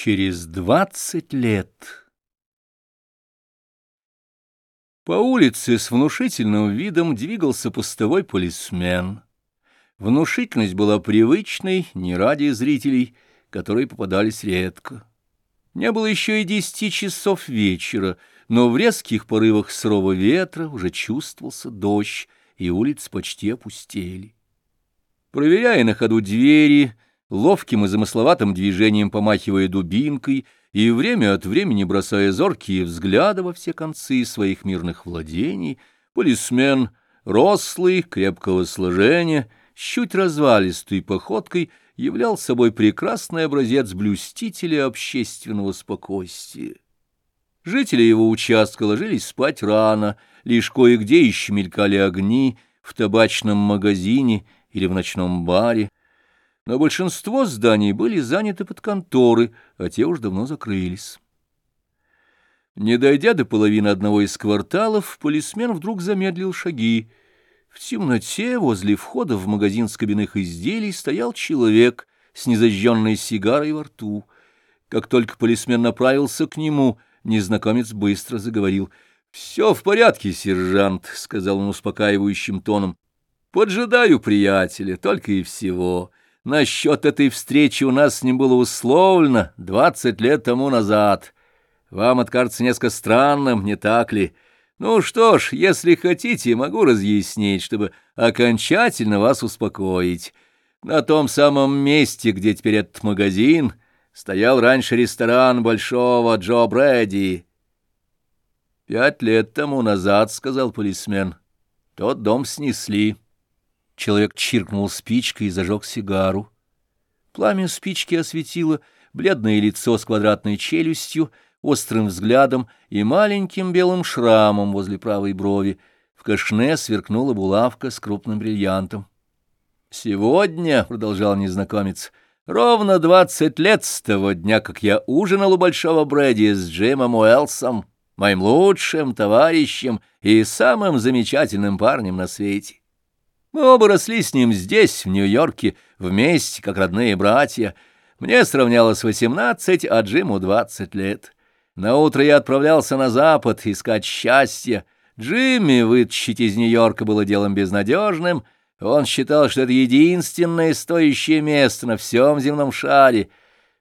Через двадцать лет По улице с внушительным видом двигался постовой полисмен. Внушительность была привычной, не ради зрителей, которые попадались редко. Не было еще и десяти часов вечера, но в резких порывах сырого ветра уже чувствовался дождь, и улицы почти опустели. Проверяя на ходу двери, ловким и замысловатым движением помахивая дубинкой и время от времени бросая зоркие взгляды во все концы своих мирных владений, полисмен, рослый, крепкого сложения, с чуть развалистой походкой, являл собой прекрасный образец блюстителя общественного спокойствия. Жители его участка ложились спать рано, лишь кое-где еще мелькали огни в табачном магазине или в ночном баре, но большинство зданий были заняты под конторы, а те уж давно закрылись. Не дойдя до половины одного из кварталов, полисмен вдруг замедлил шаги. В темноте возле входа в магазин с кабинных изделий стоял человек с незажженной сигарой во рту. Как только полисмен направился к нему, незнакомец быстро заговорил. — Все в порядке, сержант, — сказал он успокаивающим тоном. — Поджидаю приятеля, только и всего. Насчет этой встречи у нас ним было условлено двадцать лет тому назад. Вам откажется несколько странным, не так ли? Ну что ж, если хотите, могу разъяснить, чтобы окончательно вас успокоить. На том самом месте, где теперь этот магазин, стоял раньше ресторан Большого Джо Брэди. «Пять лет тому назад, — сказал полисмен, — тот дом снесли». Человек чиркнул спичкой и зажег сигару. Пламя спички осветило бледное лицо с квадратной челюстью, острым взглядом и маленьким белым шрамом возле правой брови. В кашне сверкнула булавка с крупным бриллиантом. «Сегодня, — продолжал незнакомец, — ровно двадцать лет с того дня, как я ужинал у Большого Брэди с Джимом Уэлсом, моим лучшим товарищем и самым замечательным парнем на свете. Мы оба росли с ним здесь, в Нью-Йорке, вместе, как родные братья. Мне сравнялось восемнадцать, а Джиму двадцать лет. Наутро я отправлялся на запад искать счастья. Джимми вытащить из Нью-Йорка было делом безнадежным. Он считал, что это единственное стоящее место на всем земном шаре.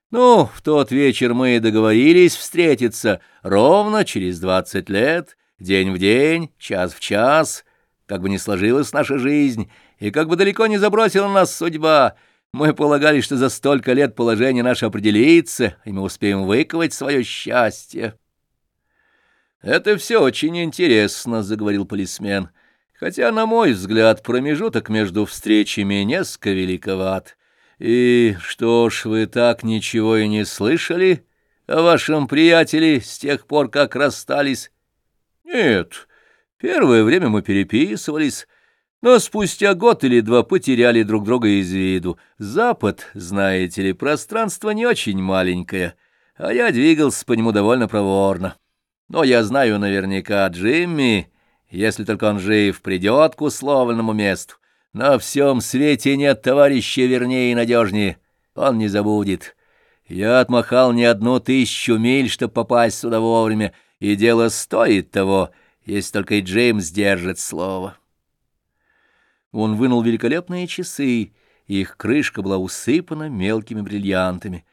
Ну, в тот вечер мы договорились встретиться ровно через двадцать лет, день в день, час в час — как бы ни сложилась наша жизнь, и как бы далеко не забросила нас судьба, мы полагали, что за столько лет положение наше определится, и мы успеем выковать свое счастье. «Это все очень интересно», — заговорил полисмен, «хотя, на мой взгляд, промежуток между встречами несколько великоват. И что ж, вы так ничего и не слышали о вашем приятеле с тех пор, как расстались?» «Нет». Первое время мы переписывались, но спустя год или два потеряли друг друга из виду. Запад, знаете ли, пространство не очень маленькое, а я двигался по нему довольно проворно. Но я знаю наверняка Джимми, если только он жив, придет к условленному месту. На всем свете нет товарища вернее и надежнее. Он не забудет. Я отмахал не одну тысячу миль, чтобы попасть сюда вовремя, и дело стоит того — если только и Джеймс держит слово. Он вынул великолепные часы, их крышка была усыпана мелкими бриллиантами.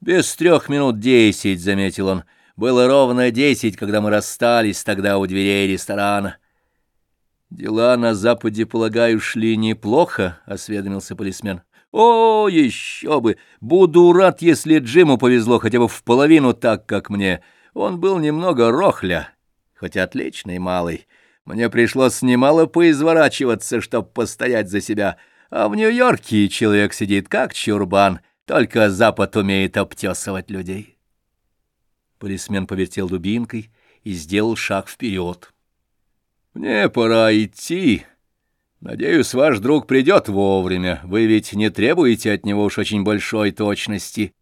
«Без трех минут десять», — заметил он, — «было ровно десять, когда мы расстались тогда у дверей ресторана». «Дела на Западе, полагаю, шли неплохо», — осведомился полисмен. «О, еще бы! Буду рад, если Джиму повезло хотя бы в половину так, как мне. Он был немного рохля» хоть отличный малый. Мне пришлось немало поизворачиваться, чтоб постоять за себя, а в Нью-Йорке человек сидит как чурбан, только Запад умеет обтесывать людей. Полисмен повертел дубинкой и сделал шаг вперед. «Мне пора идти. Надеюсь, ваш друг придет вовремя. Вы ведь не требуете от него уж очень большой точности».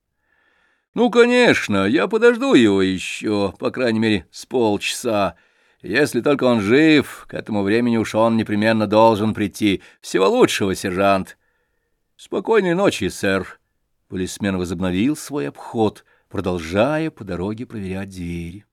«Ну, конечно, я подожду его еще, по крайней мере, с полчаса. Если только он жив, к этому времени уж он непременно должен прийти. Всего лучшего, сержант». «Спокойной ночи, сэр». Полисмен возобновил свой обход, продолжая по дороге проверять двери.